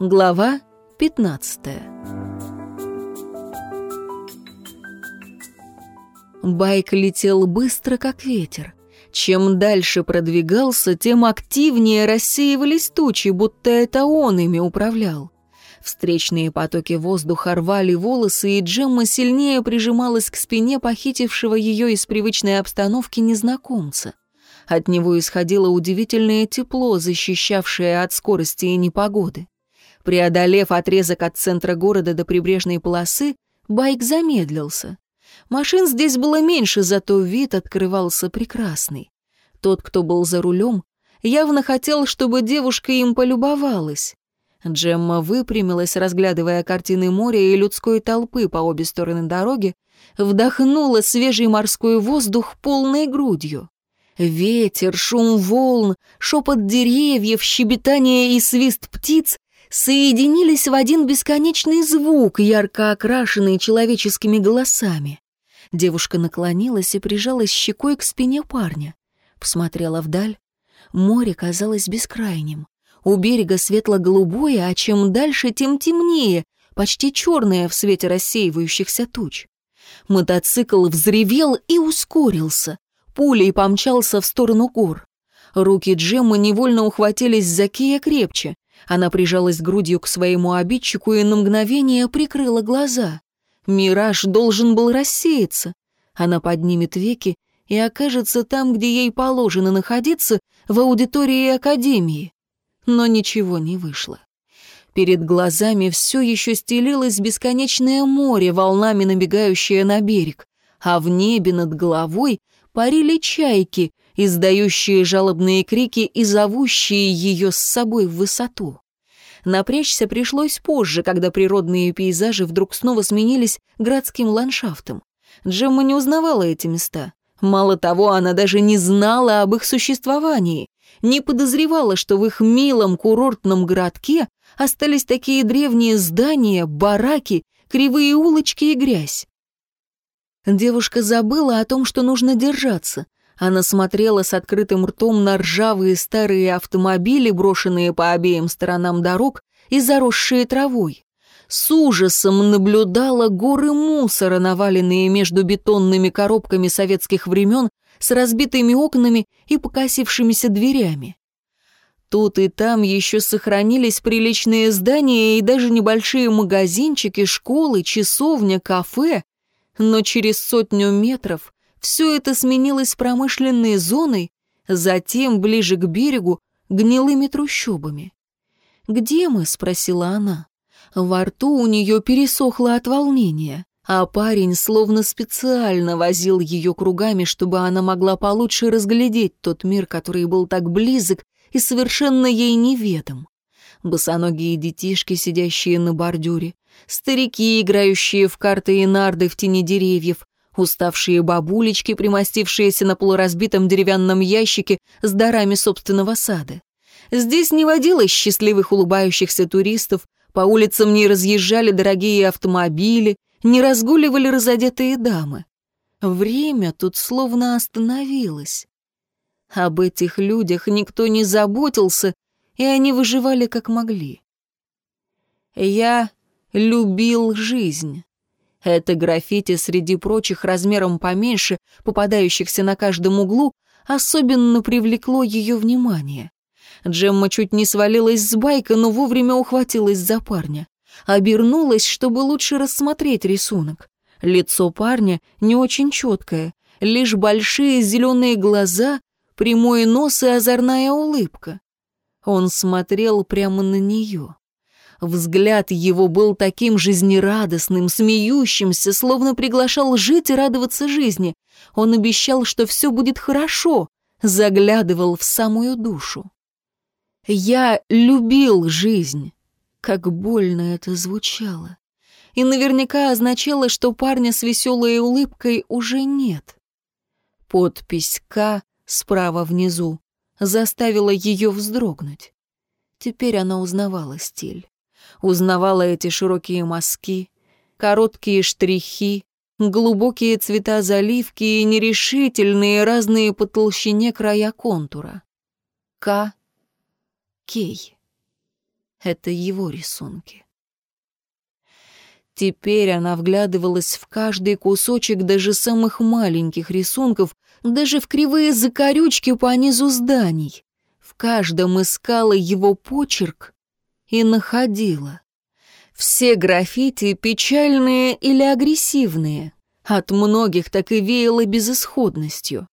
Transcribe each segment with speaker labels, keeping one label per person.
Speaker 1: Глава 15 Байк летел быстро, как ветер. Чем дальше продвигался, тем активнее рассеивались тучи, будто это он ими управлял. Встречные потоки воздуха рвали волосы, и Джемма сильнее прижималась к спине похитившего ее из привычной обстановки незнакомца. От него исходило удивительное тепло, защищавшее от скорости и непогоды. Преодолев отрезок от центра города до прибрежной полосы, байк замедлился. Машин здесь было меньше, зато вид открывался прекрасный. Тот, кто был за рулем, явно хотел, чтобы девушка им полюбовалась. Джемма выпрямилась, разглядывая картины моря и людской толпы по обе стороны дороги, вдохнула свежий морской воздух полной грудью. Ветер, шум волн, шепот деревьев, щебетание и свист птиц соединились в один бесконечный звук, ярко окрашенный человеческими голосами. Девушка наклонилась и прижалась щекой к спине парня. Посмотрела вдаль. Море казалось бескрайним. У берега светло-голубое, а чем дальше, тем темнее, почти черное в свете рассеивающихся туч. Мотоцикл взревел и ускорился. Пулей помчался в сторону гор. Руки Джеммы невольно ухватились за Кия крепче. Она прижалась грудью к своему обидчику и на мгновение прикрыла глаза. Мираж должен был рассеяться. Она поднимет веки и окажется там, где ей положено находиться, в аудитории Академии но ничего не вышло. Перед глазами все еще стелилось бесконечное море, волнами набегающее на берег, а в небе над головой парили чайки, издающие жалобные крики и зовущие ее с собой в высоту. Напрячься пришлось позже, когда природные пейзажи вдруг снова сменились городским ландшафтом. Джемма не узнавала эти места. Мало того, она даже не знала об их существовании не подозревала, что в их милом курортном городке остались такие древние здания, бараки, кривые улочки и грязь. Девушка забыла о том, что нужно держаться. Она смотрела с открытым ртом на ржавые старые автомобили, брошенные по обеим сторонам дорог и заросшие травой. С ужасом наблюдала горы мусора, наваленные между бетонными коробками советских времен с разбитыми окнами и покосившимися дверями. Тут и там еще сохранились приличные здания и даже небольшие магазинчики, школы, часовня, кафе, но через сотню метров все это сменилось промышленной зоной, затем, ближе к берегу, гнилыми трущобами. «Где мы?» — спросила она. Во рту у нее пересохло от волнения а парень словно специально возил ее кругами, чтобы она могла получше разглядеть тот мир, который был так близок и совершенно ей неведом. Босоногие детишки, сидящие на бордюре, старики, играющие в карты и нарды в тени деревьев, уставшие бабулечки, примостившиеся на полуразбитом деревянном ящике с дарами собственного сада. Здесь не водилось счастливых улыбающихся туристов, по улицам не разъезжали дорогие автомобили, не разгуливали разодетые дамы. Время тут словно остановилось. Об этих людях никто не заботился, и они выживали как могли. Я любил жизнь. Это граффити среди прочих размером поменьше, попадающихся на каждом углу, особенно привлекло ее внимание. Джемма чуть не свалилась с байка, но вовремя ухватилась за парня. Обернулась, чтобы лучше рассмотреть рисунок. Лицо парня не очень четкое, лишь большие зеленые глаза, прямой нос и озорная улыбка. Он смотрел прямо на нее. Взгляд его был таким жизнерадостным, смеющимся, словно приглашал жить и радоваться жизни. Он обещал, что все будет хорошо, заглядывал в самую душу. «Я любил жизнь», как больно это звучало. И наверняка означало, что парня с веселой улыбкой уже нет. Подпись «К» справа внизу заставила ее вздрогнуть. Теперь она узнавала стиль. Узнавала эти широкие мазки, короткие штрихи, глубокие цвета заливки и нерешительные разные по толщине края контура. К. Кей. Это его рисунки. Теперь она вглядывалась в каждый кусочек даже самых маленьких рисунков, даже в кривые закорючки по низу зданий. В каждом искала его почерк и находила. Все граффити печальные или агрессивные. От многих так и веяло безысходностью.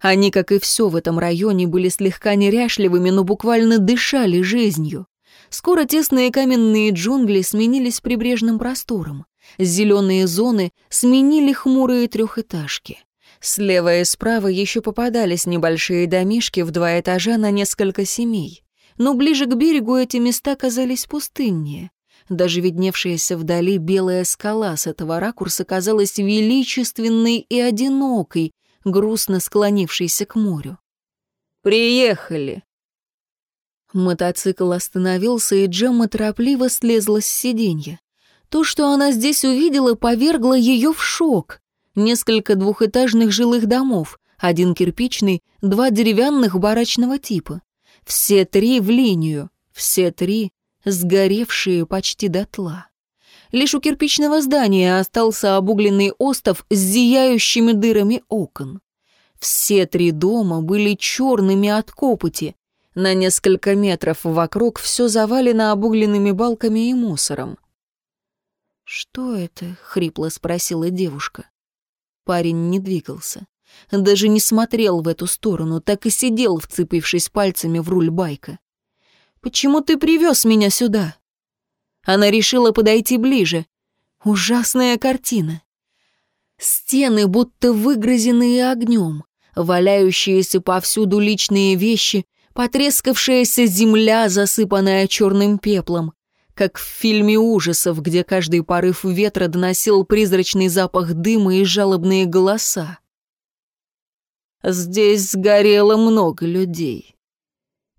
Speaker 1: Они, как и все в этом районе, были слегка неряшливыми, но буквально дышали жизнью. Скоро тесные каменные джунгли сменились прибрежным простором. Зеленые зоны сменили хмурые трехэтажки. Слева и справа еще попадались небольшие домишки в два этажа на несколько семей. Но ближе к берегу эти места казались пустыннее. Даже видневшаяся вдали белая скала с этого ракурса казалась величественной и одинокой, грустно склонившейся к морю. «Приехали!» Мотоцикл остановился, и Джемма торопливо слезла с сиденья. То, что она здесь увидела, повергло ее в шок. Несколько двухэтажных жилых домов, один кирпичный, два деревянных барачного типа. Все три в линию, все три сгоревшие почти дотла. Лишь у кирпичного здания остался обугленный остов с зияющими дырами окон. Все три дома были черными от копоти. На несколько метров вокруг все завалено обугленными балками и мусором. «Что это?» — хрипло спросила девушка. Парень не двигался. Даже не смотрел в эту сторону, так и сидел, вцепившись пальцами в руль байка. Почему ты привез меня сюда?» Она решила подойти ближе. Ужасная картина. Стены будто выгрызенные огнем, валяющиеся повсюду личные вещи, потрескавшаяся земля, засыпанная черным пеплом, как в фильме ужасов, где каждый порыв ветра доносил призрачный запах дыма и жалобные голоса. Здесь сгорело много людей.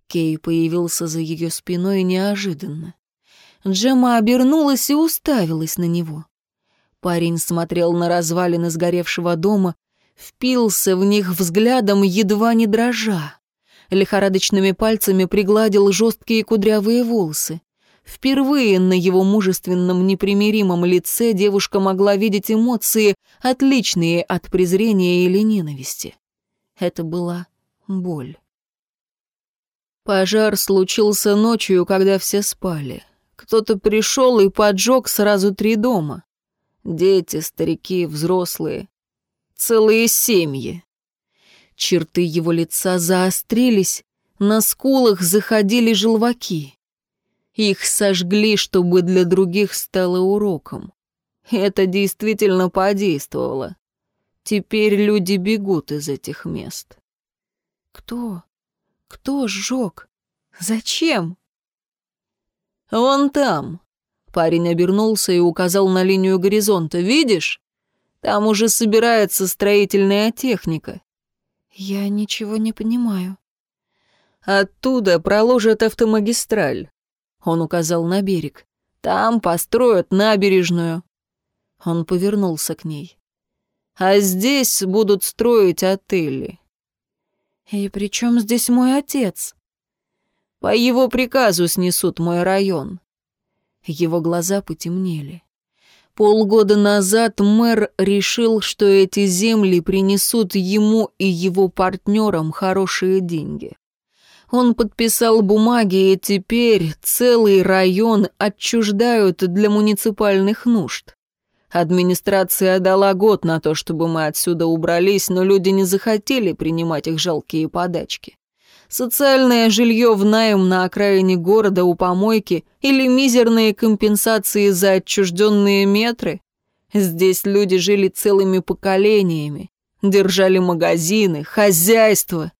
Speaker 1: Кей появился за ее спиной неожиданно. Джема обернулась и уставилась на него. Парень смотрел на развалины сгоревшего дома, впился в них взглядом, едва не дрожа. Лихорадочными пальцами пригладил жесткие кудрявые волосы. Впервые на его мужественном непримиримом лице девушка могла видеть эмоции, отличные от презрения или ненависти. Это была боль. Пожар случился ночью, когда все спали. Кто-то пришел и поджег сразу три дома. Дети, старики, взрослые. Целые семьи. Черты его лица заострились, на скулах заходили желваки. Их сожгли, чтобы для других стало уроком. Это действительно подействовало. Теперь люди бегут из этих мест. Кто? Кто сжег? Зачем? Вон там. Парень обернулся и указал на линию горизонта. Видишь? Там уже собирается строительная техника. Я ничего не понимаю. Оттуда проложат автомагистраль. Он указал на берег. Там построят набережную. Он повернулся к ней. А здесь будут строить отели. «И при чем здесь мой отец?» «По его приказу снесут мой район». Его глаза потемнели. Полгода назад мэр решил, что эти земли принесут ему и его партнерам хорошие деньги. Он подписал бумаги, и теперь целый район отчуждают для муниципальных нужд. Администрация дала год на то, чтобы мы отсюда убрались, но люди не захотели принимать их жалкие подачки. Социальное жилье в найм на окраине города у помойки или мизерные компенсации за отчужденные метры. Здесь люди жили целыми поколениями, держали магазины, хозяйство.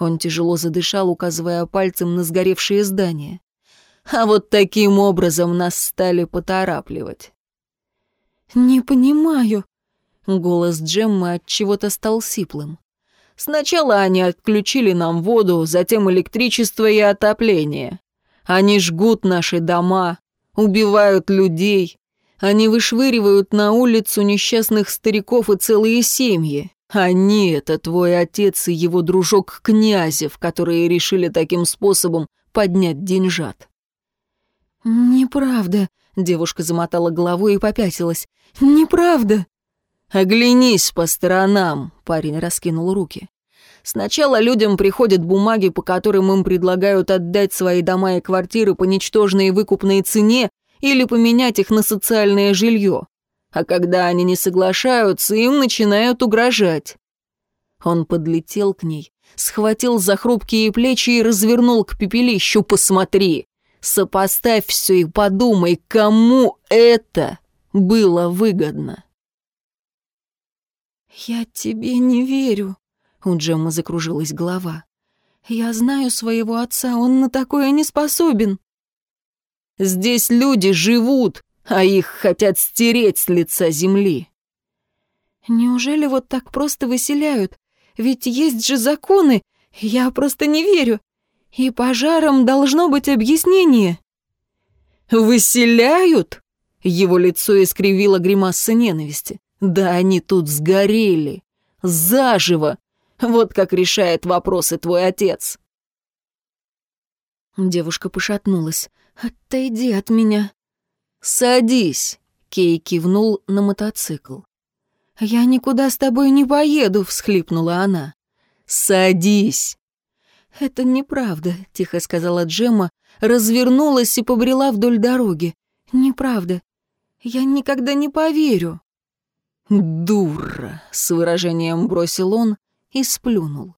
Speaker 1: Он тяжело задышал, указывая пальцем на сгоревшие здания. А вот таким образом нас стали поторапливать. «Не понимаю». Голос Джеммы от чего-то стал сиплым. «Сначала они отключили нам воду, затем электричество и отопление. Они жгут наши дома, убивают людей. Они вышвыривают на улицу несчастных стариков и целые семьи. Они — это твой отец и его дружок Князев, которые решили таким способом поднять деньжат».
Speaker 2: «Неправда», — девушка замотала головой и попятилась. «Неправда».
Speaker 1: «Оглянись по сторонам», — парень раскинул руки. «Сначала людям приходят бумаги, по которым им предлагают отдать свои дома и квартиры по ничтожной выкупной цене или поменять их на социальное жилье. А когда они не соглашаются, им начинают угрожать». Он подлетел к ней, схватил за хрупкие плечи и развернул к пепелищу. «Посмотри! Сопоставь все и подумай, кому это было выгодно!»
Speaker 2: «Я тебе не верю», — у Джеммы закружилась голова. «Я знаю своего отца, он на такое не способен».
Speaker 1: «Здесь люди живут, а их хотят стереть с лица земли».
Speaker 2: «Неужели вот так просто выселяют? Ведь есть же законы, я просто не верю. И пожарам должно быть объяснение».
Speaker 1: «Выселяют?» Его лицо искривило гримаса ненависти. Да они тут сгорели. Заживо. Вот как решает вопросы твой отец.
Speaker 2: Девушка пошатнулась. «Отойди от меня».
Speaker 1: «Садись», — Кей кивнул на мотоцикл.
Speaker 2: «Я никуда с тобой не поеду», — всхлипнула она.
Speaker 1: «Садись».
Speaker 2: «Это неправда», — тихо сказала Джемма, развернулась и побрела вдоль дороги. «Неправда. Я никогда не поверю».
Speaker 1: «Дура!» — с выражением бросил он и сплюнул.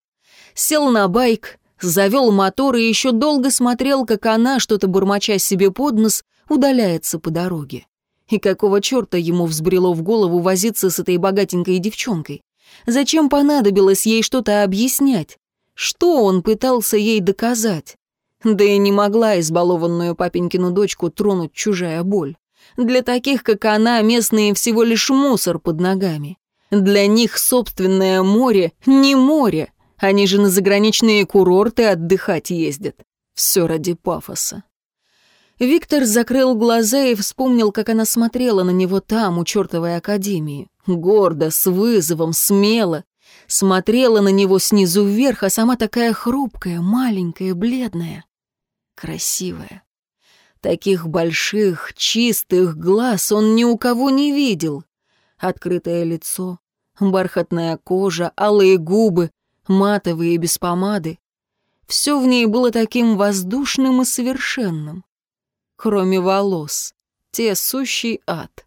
Speaker 1: Сел на байк, завел мотор и еще долго смотрел, как она, что-то бормоча себе под нос, удаляется по дороге. И какого черта ему взбрело в голову возиться с этой богатенькой девчонкой? Зачем понадобилось ей что-то объяснять? Что он пытался ей доказать? Да и не могла избалованную папенькину дочку тронуть чужая боль. Для таких, как она, местные всего лишь мусор под ногами. Для них собственное море не море. Они же на заграничные курорты отдыхать ездят. Все ради пафоса. Виктор закрыл глаза и вспомнил, как она смотрела на него там, у чертовой академии. Гордо, с вызовом, смело. Смотрела на него снизу вверх, а сама такая хрупкая, маленькая, бледная. Красивая. Таких больших, чистых глаз он ни у кого не видел. Открытое лицо, бархатная кожа, алые губы, матовые без помады. Все в ней было таким воздушным и совершенным. Кроме волос, те сущий ад.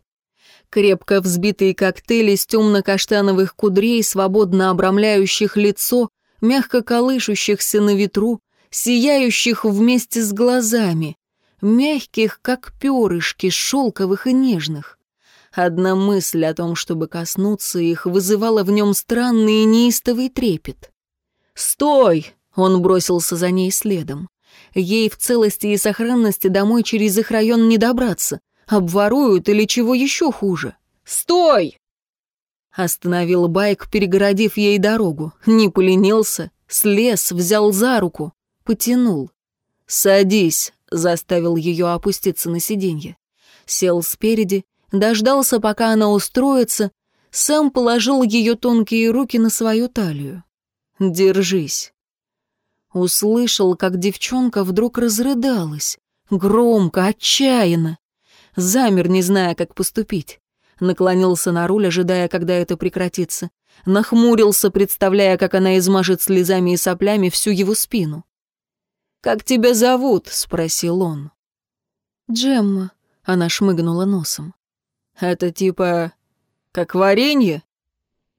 Speaker 1: Крепко взбитые коктейли из темно-каштановых кудрей, свободно обрамляющих лицо, мягко колышущихся на ветру, сияющих вместе с глазами, мягких, как перышки, шелковых и нежных. Одна мысль о том, чтобы коснуться их, вызывала в нем странный и неистовый трепет. «Стой!» — он бросился за ней следом. Ей в целости и сохранности домой через их район не добраться. Обворуют или чего еще хуже. «Стой!» Остановил байк, перегородив ей дорогу. Не поленился, слез, взял за руку, потянул. «Садись», заставил ее опуститься на сиденье. Сел спереди, дождался, пока она устроится, сам положил ее тонкие руки на свою талию. «Держись». Услышал, как девчонка вдруг разрыдалась, громко, отчаянно. Замер, не зная, как поступить. Наклонился на руль, ожидая, когда это прекратится. Нахмурился, представляя, как она измажет слезами и соплями всю его спину. «Как тебя зовут?» — спросил он.
Speaker 2: «Джемма», — она шмыгнула носом.
Speaker 1: «Это типа... как варенье?»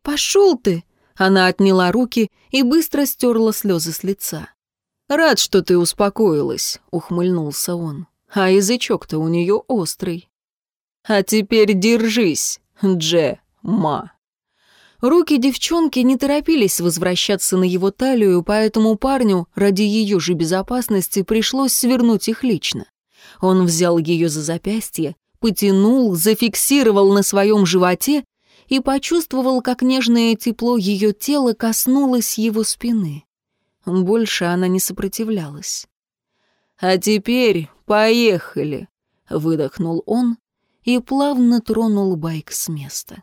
Speaker 2: «Пошел ты!» — она отняла руки и быстро стерла слезы с лица.
Speaker 1: «Рад, что ты успокоилась», — ухмыльнулся он. «А язычок-то у нее острый». «А теперь держись, Дже-ма». Руки девчонки не торопились возвращаться на его талию, поэтому парню, ради ее же безопасности, пришлось свернуть их лично. Он взял ее за запястье, потянул, зафиксировал на своем животе и почувствовал, как нежное тепло ее тела коснулось его спины. Больше она не сопротивлялась. «А теперь поехали», — выдохнул он и плавно тронул байк с места.